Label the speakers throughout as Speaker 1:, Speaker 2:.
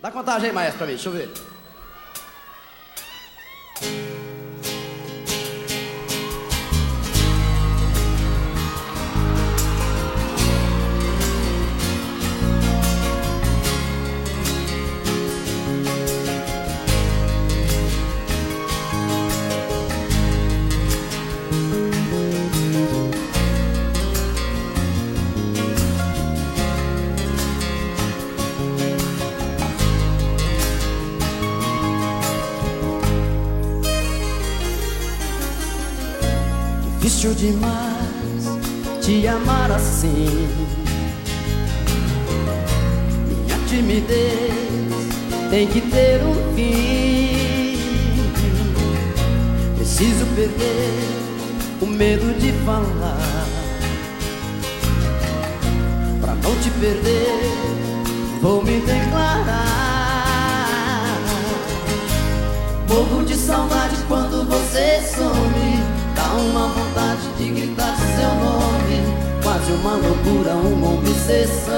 Speaker 1: Dá contagem aí, maestro, pra mim, deixa eu ver. Difícil demais te amar assim. Minha timidez tem que ter um fim. Preciso perder o medo de falar. Pra não te perder, uma loucura, uma obsessão.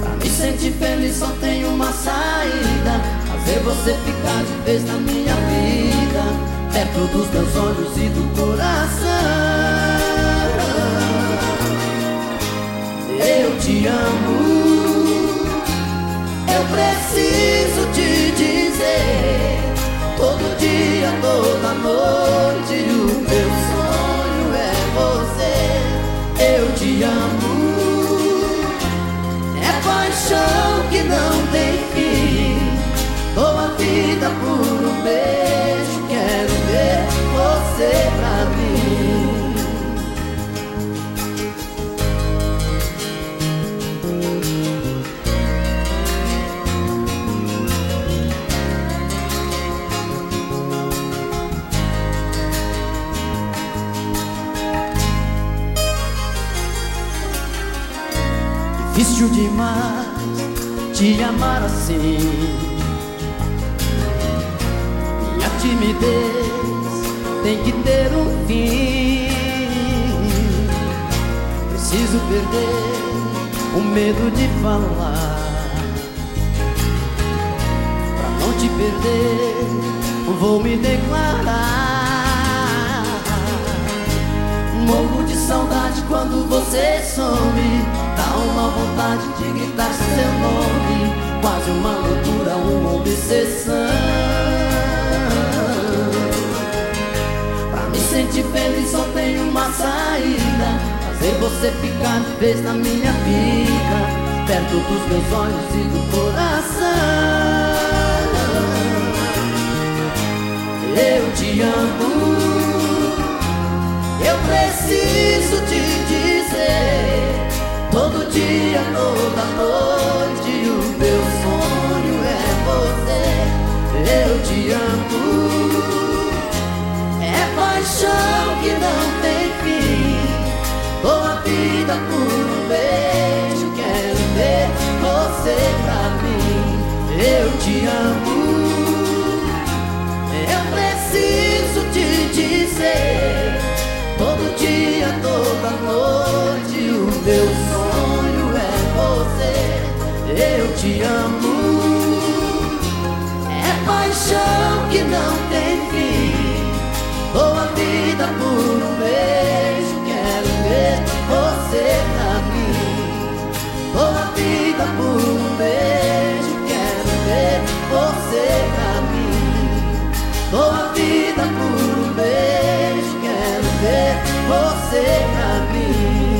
Speaker 1: Pra me sentir feliz só tem uma saída. Fazer você ficar de vez na minha vida. Perto dos meus olhos e do coração. Eu te amo Difícil demais te amar assim. Minha timidez tem que ter um fim. Preciso perder o medo de falar. Pra não te perder, vou me declarar. Morro de saudade quando você some vontade de gritar seu nome. Quase uma loucura, uma obsessão. Pra me sentir feliz só tem uma saída. Fazer você ficar de vez na minha vida. Perto dos meus olhos e do coração. Eu te amo. Eu preciso te te amo. Eu preciso te dizer Todo dia, toda noite O meu sonho é você. Eu te amo. É paixão que não tem fim. Dou a vida por você pra mim.